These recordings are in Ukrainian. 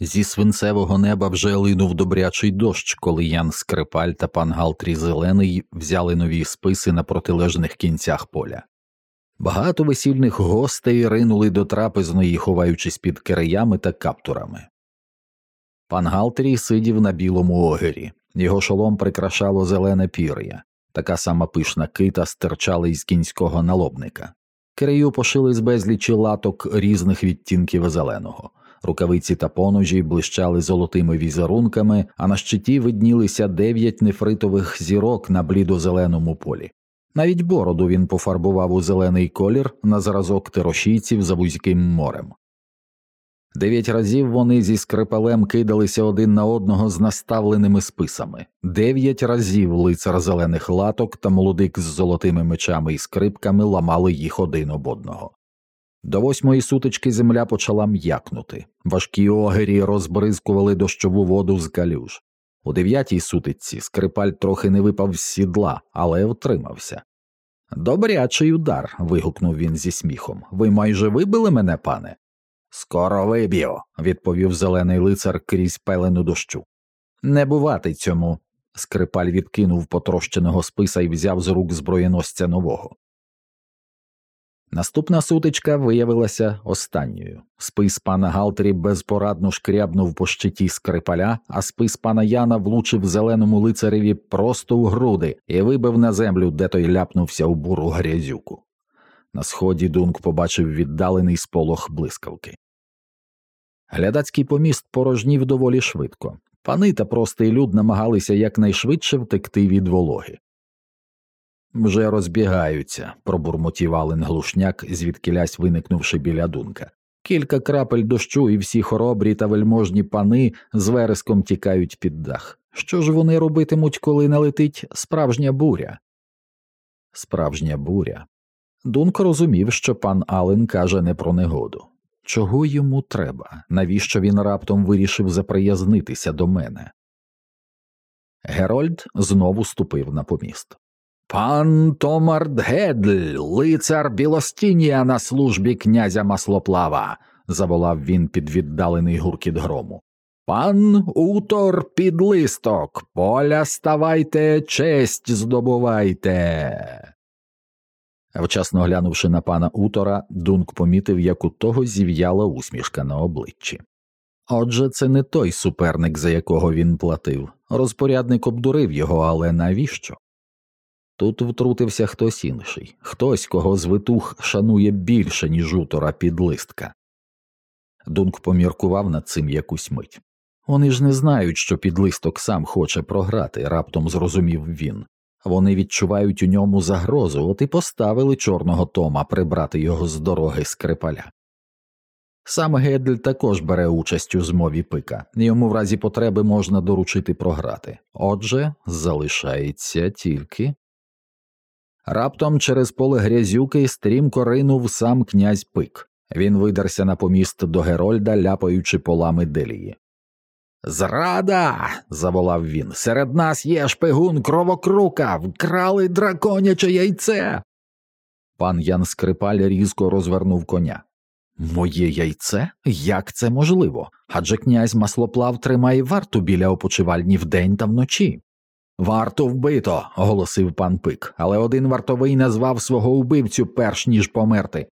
Зі свинцевого неба вже линув добрячий дощ, коли Ян Скрипаль та пан Галтрі Зелений взяли нові списи на протилежних кінцях поля. Багато весільних гостей ринули до трапезної, ховаючись під киреями та каптурами. Пан Галтрій сидів на білому огері, його шолом прикрашало зелене пір'я, така сама пишна кита стирчала із кінського налобника. Кирею пошили з безлічі латок різних відтінків зеленого. Рукавиці та поножі блищали золотими візерунками, а на щиті виднілися дев'ять нефритових зірок на блідо-зеленому полі. Навіть бороду він пофарбував у зелений колір на зразок тирошійців за вузьким морем. Дев'ять разів вони зі скрипалем кидалися один на одного з наставленими списами, дев'ять разів лицар зелених латок та молодик з золотими мечами і скрипками ламали їх один об одного. До восьмої сутички земля почала м'якнути, важкі огері розбризкували дощову воду з калюж. У дев'ятій сутичці скрипаль трохи не випав з сідла, але втримався. Добрячий удар. вигукнув він зі сміхом. Ви майже вибили мене, пане? Скоро виб'ю, відповів зелений лицар крізь пелену дощу. Не бувати цьому. Скрипаль відкинув потрощеного списа і взяв з рук зброєносця нового. Наступна сутичка виявилася останньою. Спис пана Галтері безпорадно шкрябнув по щиті скрипаля, а спис пана Яна влучив зеленому лицареві просто у груди і вибив на землю, де той ляпнувся у буру грязюку. На сході Дунк побачив віддалений сполох блискавки. Глядацький поміст порожнів доволі швидко. Пани та простий люд намагалися якнайшвидше втекти від вологи. Вже розбігаються, пробурмотів Ален глушняк, звідкилясь виникнувши біля дунка. Кілька крапель дощу, і всі хоробрі та вельможні пани з вереском тікають під дах. Що ж вони робитимуть, коли налетить справжня буря? Справжня буря. Дунк розумів, що пан Ален каже не про негоду. Чого йому треба? Навіщо він раптом вирішив заприязнитися до мене? Герольд знову ступив на поміст. Пан Томард Гедль, лицар Білостінія на службі князя Маслоплава, заволав він під віддалений гуркіт грому. Пан Утор підлисток, поля ставайте, честь здобувайте. Вчасно глянувши на пана Утора, Дунк помітив, як у того зів'яла усмішка на обличчі. Отже, це не той суперник, за якого він платив. Розпорядник обдурив його, але навіщо? Тут втрутився хтось інший, хтось, кого звитух шанує більше, ніж утора підлистка. Дунк поміркував над цим якусь мить. Вони ж не знають, що підлисток сам хоче програти, раптом зрозумів він. Вони відчувають у ньому загрозу, от і поставили чорного Тома прибрати його з дороги скрипаля. Сам Гедль також бере участь у змові пика, йому в разі потреби можна доручити програти. Отже, залишається тільки. Раптом через поле грязюки стрімко ринув сам князь пик. Він видерся на поміст до Герольда, ляпаючи полами делії. Зрада. заволав він. Серед нас є шпигун кровокрука, вкрали драконяче яйце. Пан Ян Скрипаль різко розвернув коня. Моє яйце? Як це можливо? Адже князь маслоплав тримає варту біля опочивальні вдень та вночі. Варту вбито, оголосив пан пик, але один вартовий назвав свого убивцю перш ніж померти.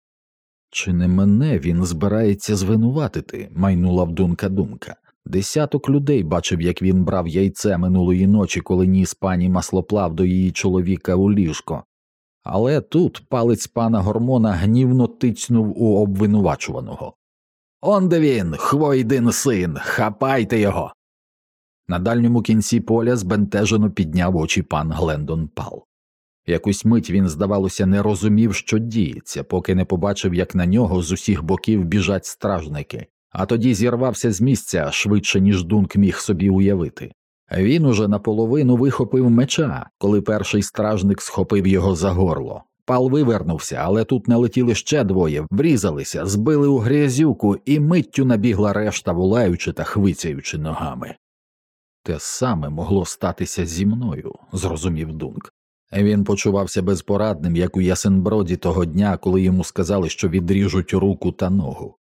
Чи не мене він збирається звинуватити? майнула вдунка думка. Десяток людей бачив, як він брав яйце минулої ночі, коли ніс пані маслоплав до її чоловіка у ліжко. Але тут палець пана гормона гнівно тицнув у обвинувачуваного. Он де він, хвойдин син, хапайте його. На дальньому кінці поля збентежено підняв очі пан Глендон Пал. Якусь мить він, здавалося, не розумів, що діється, поки не побачив, як на нього з усіх боків біжать стражники а тоді зірвався з місця швидше, ніж Дунк міг собі уявити. Він уже наполовину вихопив меча, коли перший стражник схопив його за горло. Пал вивернувся, але тут налетіли ще двоє, врізалися, збили у грязюку, і миттю набігла решта, волаючи та хвицяючи ногами. Те саме могло статися зі мною, зрозумів Дунк. Він почувався безпорадним, як у Ясенброді того дня, коли йому сказали, що відріжуть руку та ногу.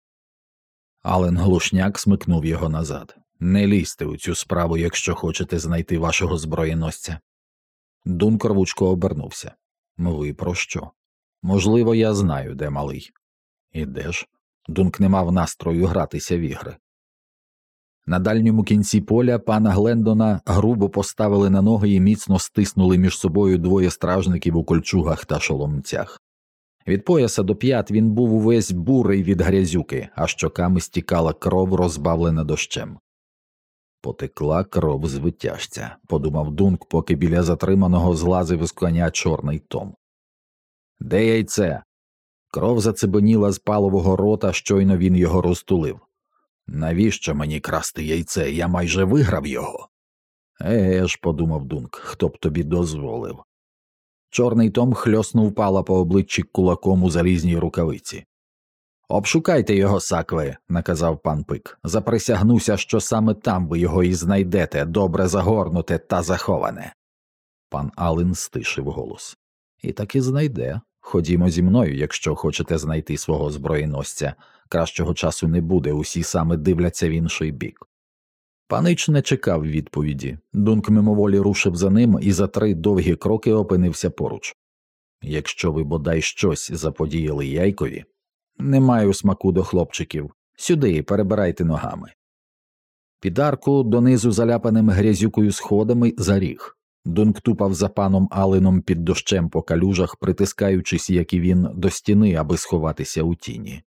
Ален глушняк смикнув його назад. Не лізьте у цю справу, якщо хочете знайти вашого зброєносця. Дунк рвучко обернувся. Ви про що? Можливо, я знаю, де малий. І ж? Дунк не мав настрою гратися в ігри. На дальньому кінці поля пана Глендона грубо поставили на ноги і міцно стиснули між собою двоє стражників у кольчугах та шоломцях. Від пояса до п'ят він був увесь бурий від грязюки, а щоками стікала кров, розбавлена дощем. Потекла кров з витяжця, подумав Дунк, поки біля затриманого злазив з коня чорний Том. Де яйце? Кров зацебеніла з палового рота, щойно він його розтулив. Навіщо мені красти яйце? Я майже виграв його. Еге ж, подумав Дунк, хто б тобі дозволив. Чорний Том хльоснув пала по обличчі кулаком у залізній рукавиці. Обшукайте його, сакви, наказав пан пик. Заприсягнуся, що саме там ви його і знайдете, добре загорнуте та заховане. Пан Ален стишив голос. І таки знайде. Ходімо зі мною, якщо хочете знайти свого зброєносця. Кращого часу не буде, усі саме дивляться в інший бік. Панич не чекав відповіді. Дунк мимоволі рушив за ним і за три довгі кроки опинився поруч. Якщо ви бодай щось заподіяли яйкові, не маю смаку до хлопчиків. Сюди перебирайте ногами. Під арку донизу заляпаними грязюкою сходами заріг. Дунк тупав за паном Алином під дощем по калюжах, притискаючись, як і він, до стіни, аби сховатися у тіні.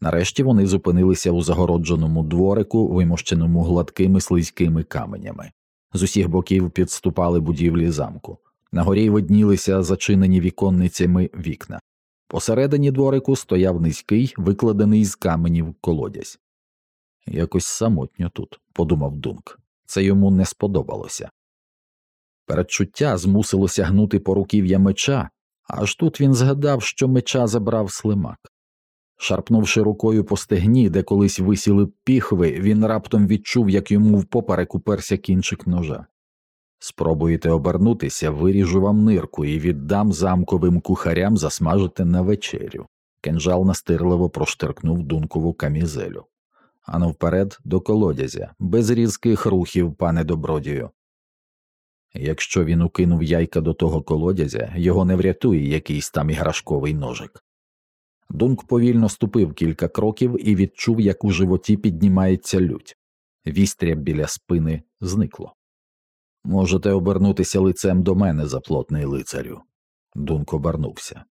Нарешті вони зупинилися у загородженому дворику, вимощеному гладкими слизькими каменями. З усіх боків підступали будівлі замку. На горі виднілися зачинені віконницями вікна. Посередині дворику стояв низький, викладений з каменів колодязь. Якось самотньо тут, подумав Дунк. Це йому не сподобалося. Передчуття змусило сягнути по руків'я меча, аж тут він згадав, що меча забрав слимак. Шарпнувши рукою по стегні, де колись висіли піхви, він раптом відчув, як йому впоперек уперся кінчик ножа. Спробуєте обернутися, виріжу вам нирку і віддам замковим кухарям засмажити на вечерю. Кенжал настирливо проштиркнув дункову камізелю. Ану вперед до колодязя, без різких рухів, пане добродію. Якщо він укинув яйка до того колодязя, його не врятує якийсь там іграшковий ножик. Дунк повільно ступив кілька кроків і відчув, як у животі піднімається лють. Вістря біля спини зникло. Можете обернутися лицем до мене, заплотний лицарю. Дунк обернувся.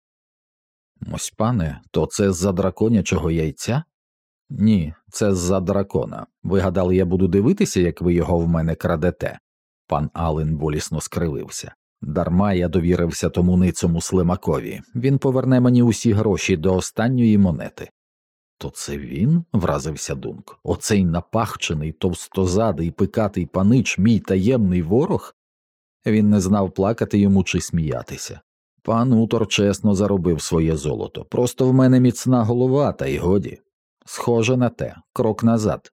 Ось, пане, то це з за драконячого яйця? Ні, це з за дракона. Ви гадали, я буду дивитися, як ви його в мене крадете. Пан Ален болісно скривився. Дарма я довірився тому ницому слимакові. Він поверне мені усі гроші до останньої монети. То це він? вразився Дунк. Оцей напахчений, товстозадий, пикатий панич, мій таємний ворог? Він не знав плакати йому чи сміятися. Пан Утор чесно заробив своє золото. Просто в мене міцна голова, та й годі. Схоже на те, крок назад.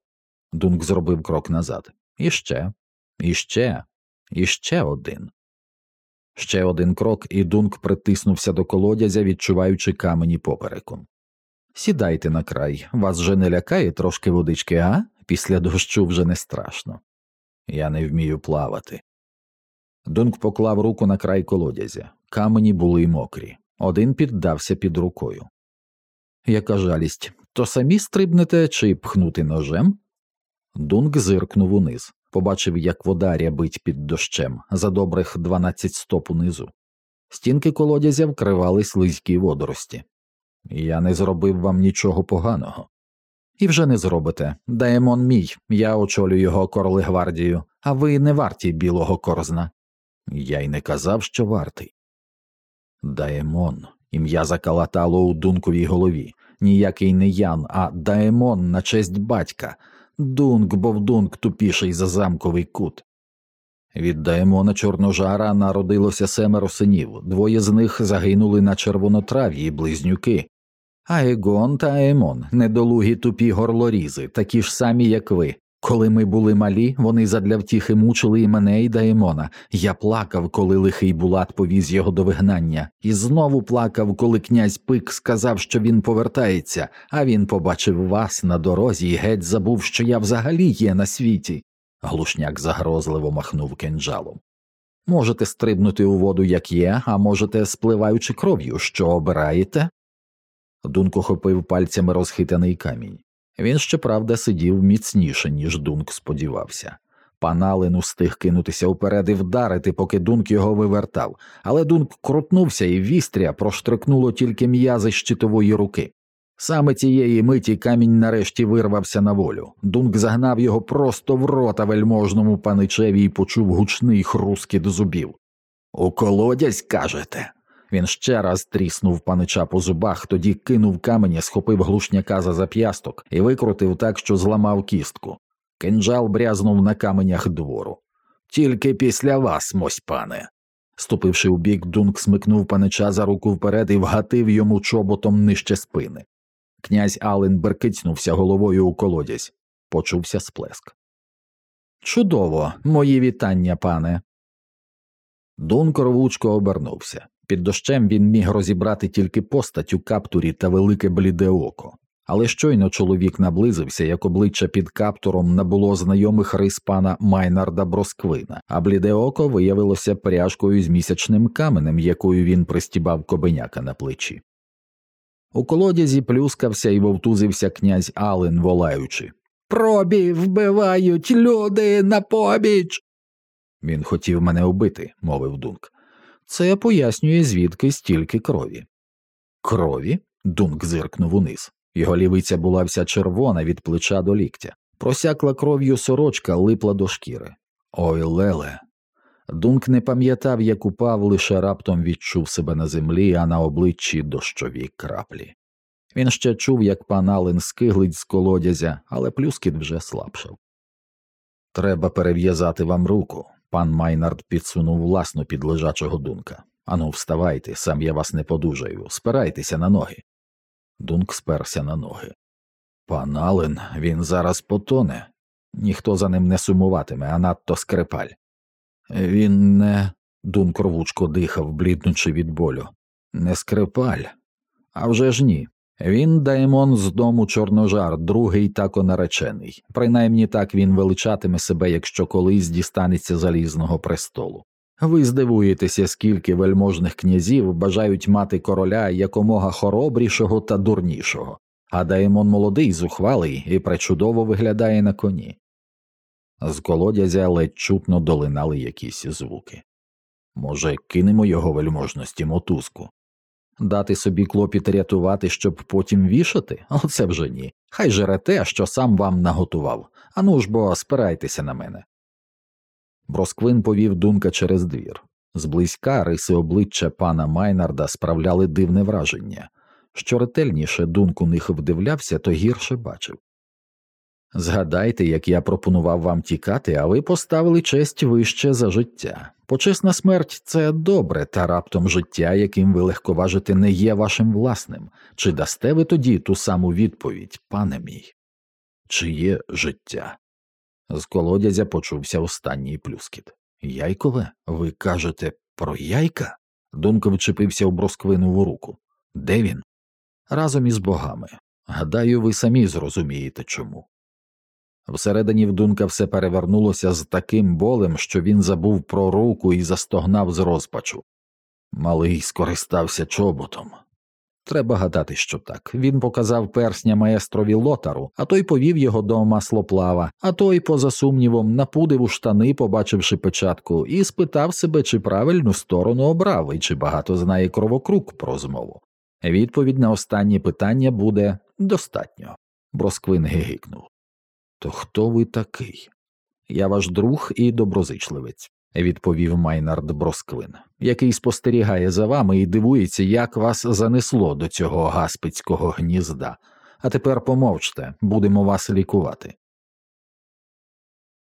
Дунк зробив крок назад. Іще, іще, іще один. Ще один крок, і Дунк притиснувся до колодязя, відчуваючи камені попереком. Сідайте на край, вас же не лякає трошки водички, а? Після дощу вже не страшно. Я не вмію плавати. Дунк поклав руку на край колодязя. Камені були мокрі. Один піддався під рукою. Яка жалість, то самі стрибнете чи пхнути ножем? Дунк зиркнув униз побачив, як вода рябить під дощем за добрих дванадцять стоп унизу. Стінки колодязя вкривали слизькі водорості. Я не зробив вам нічого поганого. І вже не зробите. Даемон мій, я очолю його корлигвардію, а ви не варті білого корзна. Я й не казав, що вартий. Даемон, ім'я закалатало у дунковій голові. Ніякий не Ян, а Даемон на честь батька, Дунк бовдунк тупіший за замковий кут. Від Даемона Чорножара народилося семеро синів, двоє з них загинули на червонотрав'ї близнюки. А Егон та Емон, недолугі тупі горлорізи, такі ж самі, як ви, Коли ми були малі, вони задля втіхи мучили і мене, і Даємона. Я плакав, коли лихий Булат повіз його до вигнання, і знову плакав, коли князь Пик сказав, що він повертається, а він побачив вас на дорозі і геть забув, що я взагалі є на світі. Глушняк загрозливо махнув кинджалом. Можете стрибнути у воду, як є, а можете, спливаючи кров'ю, що обираєте? Дунк охопив пальцями розхитаний камінь. Він, щоправда, сидів міцніше, ніж Дунк сподівався. Пан Ален устиг кинутися вперед і вдарити, поки Дунк його вивертав, але Дунк крутнувся, і вістря проштрикнуло тільки м'язи щитової руки. Саме цієї миті камінь нарешті вирвався на волю. Дунк загнав його просто в рота вельможному паничеві і почув гучний хрускіт зубів. У колодязь, кажете? Він ще раз тріснув панича по зубах, тоді кинув камені, схопив глушняка за зап'ясток і викрутив так, що зламав кістку. Кинджал брязнув на каменях двору. Тільки після вас, мось пане. Ступивши у бік, Дунк смикнув панича за руку вперед і вгатив йому чоботом нижче спини. Князь Ален беркицнувся головою у колодязь. Почувся сплеск. Чудово, мої вітання, пане. Дунк рвучко обернувся. Під дощем він міг розібрати тільки постать у каптурі та велике бліде око, але щойно чоловік наблизився, як обличчя під каптуром набуло знайомих рис пана Майнарда Бросквина, а бліде око виявилося пряжкою з місячним каменем, якою він пристібав кобеняка на плечі. У колодязі плюскався і вовтузився князь Ален, волаючи Пробі вбивають люди на побіч. Він хотів мене убити, мовив Дунк. Це пояснює, звідки стільки крові. Крові? Дунк зиркнув униз. Його лівиця була вся червона від плеча до ліктя. Просякла кров'ю сорочка липла до шкіри. Ой леле. Дунк не пам'ятав, як упав, лише раптом відчув себе на землі, а на обличчі дощові краплі. Він ще чув, як пан Ален скиглить з колодязя, але плюскіт вже слабшав. Треба перев'язати вам руку. Пан Майнард підсунув власну під лежачого дунка. Ану, вставайте, сам я вас не подужаю, спирайтеся на ноги. Дунк сперся на ноги. Пан Ален, він зараз потоне, ніхто за ним не сумуватиме, а надто скрипаль. Він не. Дунк рвучко дихав, бліднучи від болю. Не скрипаль. А вже ж ні. Він даймон з дому Чорножар, другий тако наречений. Принаймні так він величатиме себе, якщо колись дістанеться залізного престолу. Ви здивуєтеся, скільки вельможних князів бажають мати короля якомога хоробрішого та дурнішого, а Даймон молодий, зухвалий і пречудово виглядає на коні. З колодязя ледь чутно долинали якісь звуки. Може, кинемо його вельможності мотузку? Дати собі клопіт рятувати, щоб потім вішати? Оце вже ні. Хай жере те, що сам вам наготував. Ану ж бо спирайтеся на мене. Бросквин повів дунка через двір. Зблизька риси обличчя пана Майнарда справляли дивне враження. Що ретельніше дунк у них вдивлявся, то гірше бачив. Згадайте, як я пропонував вам тікати, а ви поставили честь вище за життя. Почесна смерть це добре, та раптом життя, яким ви легковажите, не є вашим власним. Чи дасте ви тоді ту саму відповідь, пане мій? Чи є життя? З колодязя почувся останній плюскіт. Яйкове, ви кажете про яйка? Дунко вчепився в бросквинову руку. Де він? Разом із богами. Гадаю, ви самі зрозумієте чому. Всередині в Дунка все перевернулося з таким болем, що він забув про руку і застогнав з розпачу. Малий скористався чоботом. Треба гадати, що так. Він показав персня маестрові лотару, а той повів його до маслоплава, а той, поза сумнівом, напудив у штани, побачивши печатку, і спитав себе, чи правильну сторону обрав і чи багато знає кровокрук про змову. Відповідь на останнє питання буде достатньо. Бросквин гигикнув. То хто ви такий? Я ваш друг і доброзичливець, відповів Майнард Бросквин, який спостерігає за вами і дивується, як вас занесло до цього гаспицького гнізда. А тепер помовчте, будемо вас лікувати.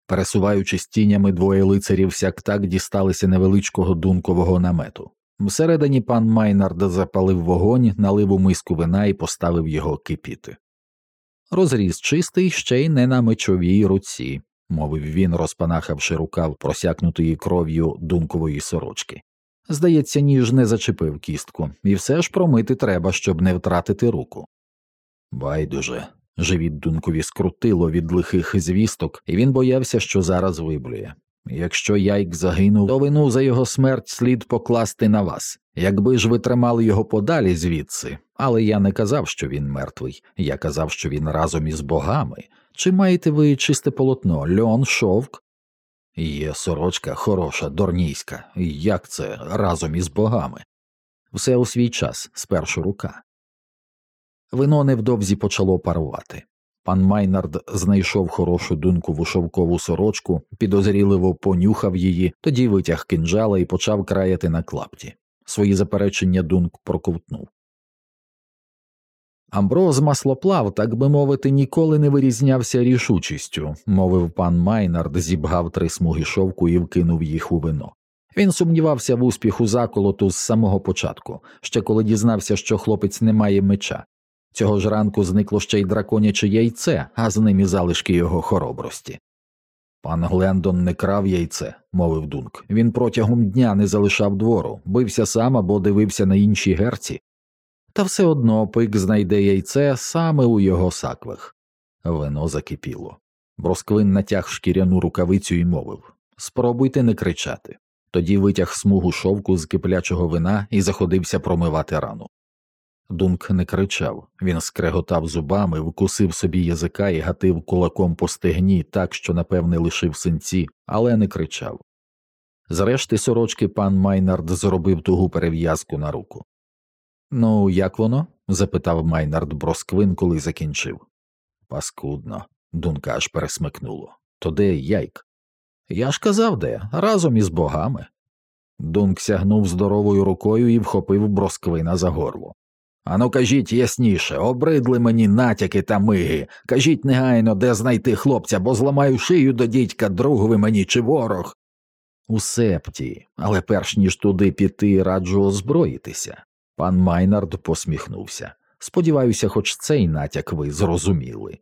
Пересуваючись тінями, двоє лицарів сяк так дісталися невеличкого дункового намету. Всередині пан Майнард запалив вогонь, налив у миску вина і поставив його кипіти. Розріз чистий ще й не на мечовій руці, мовив він, розпанахавши рукав просякнутої кров'ю дункової сорочки. Здається, ніж не зачепив кістку, і все ж промити треба, щоб не втратити руку. Байдуже. Живіт дункові скрутило від лихих звісток, і він боявся, що зараз виблює. Якщо яйк загинув, то вину за його смерть слід покласти на вас. Якби ж ви тримали його подалі звідси, але я не казав, що він мертвий, я казав, що він разом із богами. Чи маєте ви чисте полотно, льон, шовк? Є сорочка хороша, дорнійська. Як це разом із богами? Все у свій час, спершу рука. Вино невдовзі почало парувати. Пан Майнард знайшов хорошу дункову шовкову сорочку, підозріливо понюхав її, тоді витяг кинджала і почав краяти на клапті. Свої заперечення дунк проковтнув. Амброз маслоплав, так би мовити, ніколи не вирізнявся рішучістю, мовив пан Майнард, зібгав три смуги шовку і вкинув їх у вино. Він сумнівався в успіху заколоту з самого початку, ще коли дізнався, що хлопець не має меча. Цього ж ранку зникло ще й драконяче яйце, а з ним і залишки його хоробрості. Пан Глендон не крав яйце, мовив Дунк. Він протягом дня не залишав двору, бився сам або дивився на інші герці. Та все одно пик знайде яйце саме у його саквах. Вино закипіло. Бросквин натяг шкіряну рукавицю і мовив Спробуйте не кричати. Тоді витяг смугу шовку з киплячого вина і заходився промивати рану. Дунк не кричав, він скреготав зубами, вкусив собі язика і гатив кулаком по стегні так, що, напевне, лишив синці, але не кричав. Зрешти сорочки пан Майнард зробив тугу перев'язку на руку. Ну, як воно? запитав Майнард Бросквин, коли закінчив. Паскудно, Дунка аж пересмикнуло. То де яйк? Я ж казав де, разом із богами. Дунк сягнув здоровою рукою і вхопив Бросквина за горло. Ану, кажіть ясніше, обридли мені натяки та миги. Кажіть негайно, де знайти хлопця, бо зламаю шию до дідька другові мені чи ворог. У септі, але перш ніж туди піти, раджу озброїтися. Пан Майнард посміхнувся. Сподіваюся, хоч цей натяк ви зрозуміли.